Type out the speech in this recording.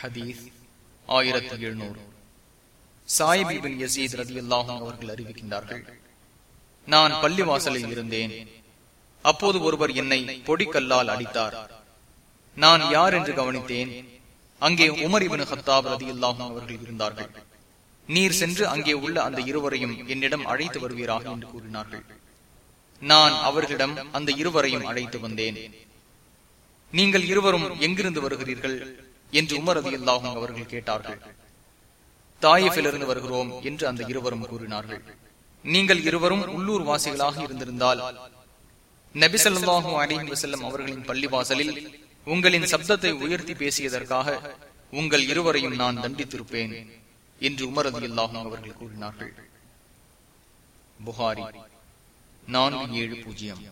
ஹதீஸ் ஆயிரத்தி எழுநூறு. சாயிபிபின் யசீத் ரதி அல்லாஹும் அவர்கள் அறிவிக்கின்றார்கள் நான் பள்ளிவாசலில் இருந்தேன். அப்போது ஒருவர் என்னை பொடிக்கல்லால் அடித்தார். நான் யார் என்று கவனித்தேன். அங்கே உமர் இபின் ஹத்தாப் ரதி அல்லாஹும் அவர்கள் இருந்தார்கள். நீர் சென்று அங்கே உள்ள அந்த இருவரையும் என்னிடம் அழைத்து வருவீராக என்று கூறினார்கள். நான் அவர்களிடம் அந்த இருவரையும் அழைத்து வந்தேன். நீங்கள் இருவரும் எங்கிருந்து வருகிறீர்கள்? என்று உமர் ரதி அல்லாஹும் அவர்கள் கேட்டார்கள். தாயிஃபிலிருந்து வருகிறோம் என்று அந்த இருவரும் கூறினார்கள். நீங்கள் இருவரும் உள்ளூர் வாசிகளாக இருந்திருந்தால் நபிசல்லாஹு அலிஹி வசல்லம் அவர்களின் பள்ளிவாசலில் உங்களின் சப்தத்தை உயர்த்தி பேசியதற்காக உங்கள் இருவரையும் நான் தண்டித்திருப்பேன் என்று உமரது இல்லாகும் அவர்கள் கூறினார்கள். புகாரி நான்கு ஏழு பூஜ்ஜியம்.